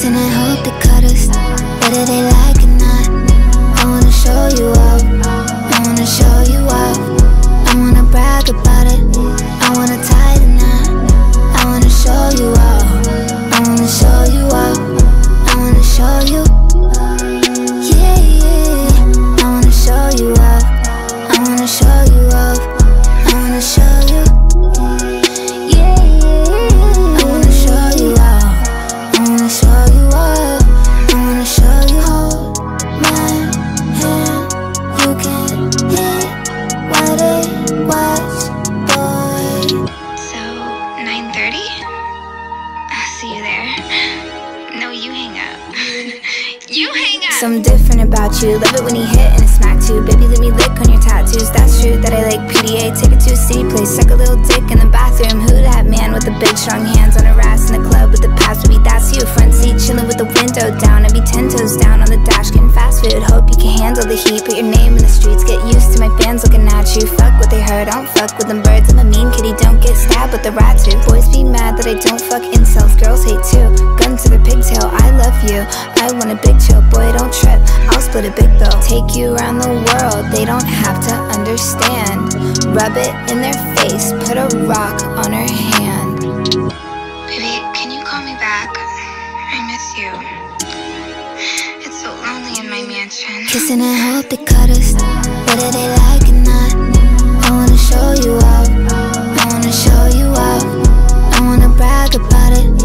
Kissing I hope they cut us, No, you hang up. you hang up! Something different about you. Love it when you hit and smack too. Baby, let me lick on your tattoos. That's true that I like PDA. Take it to a city place. Suck a little dick in the bathroom. Who that man with the big strong hands on her ass in the club with the pass? Baby, that's you. Front seat chilling with the window down. I be ten toes down on the dash getting fast food. Hope you can handle the heat. Put your name in the streets. Get used to my fans looking at you. Fuck what they heard. I don't fuck with them birds. I'm a mean kitty. Don't get stabbed with the rat too. Boys be mad that I don't fuck incels. You. I want a big chill. Boy, don't trip. I'll split a big bill. Take you around the world. They don't have to understand. Rub it in their face. Put a rock on her hand. Baby, can you call me back? I miss you. It's so lonely in my mansion. Kissing and hope they cut us, whether they like or not. I wanna show you off, I wanna show you off. I wanna brag about it,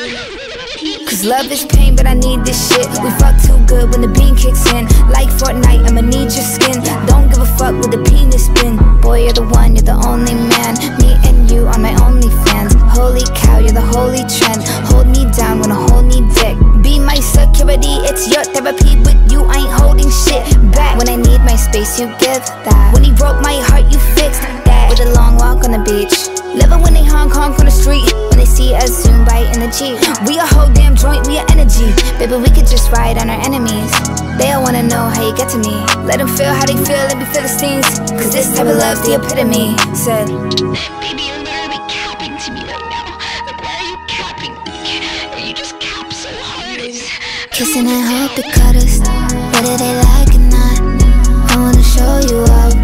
Cause love is pain, but I need this shit. We fuck too good when the bean kicks in. Like Fortnite, I'ma need your skin. Don't give a fuck with the penis spin. Boy, you're the one, you're the only man. Me and you are my only fans. Holy cow, you're the holy trend. Hold me down when I hold me dick. Be my security, it's your therapy. With you, I ain't holding shit back. When I need my space, you give that. In the Jeep. We a whole damn joint, we a energy. Baby, we could just ride on our enemies. They all wanna know how you get to me. Let them feel how they feel, let me feel the stings. Cause this type of love's the epitome. Said, Baby, you're literally capping to me right now. Like, why are you capping? You just cap so hard. Kissing and hope they cut us. Whether they like it or not. I wanna show you off.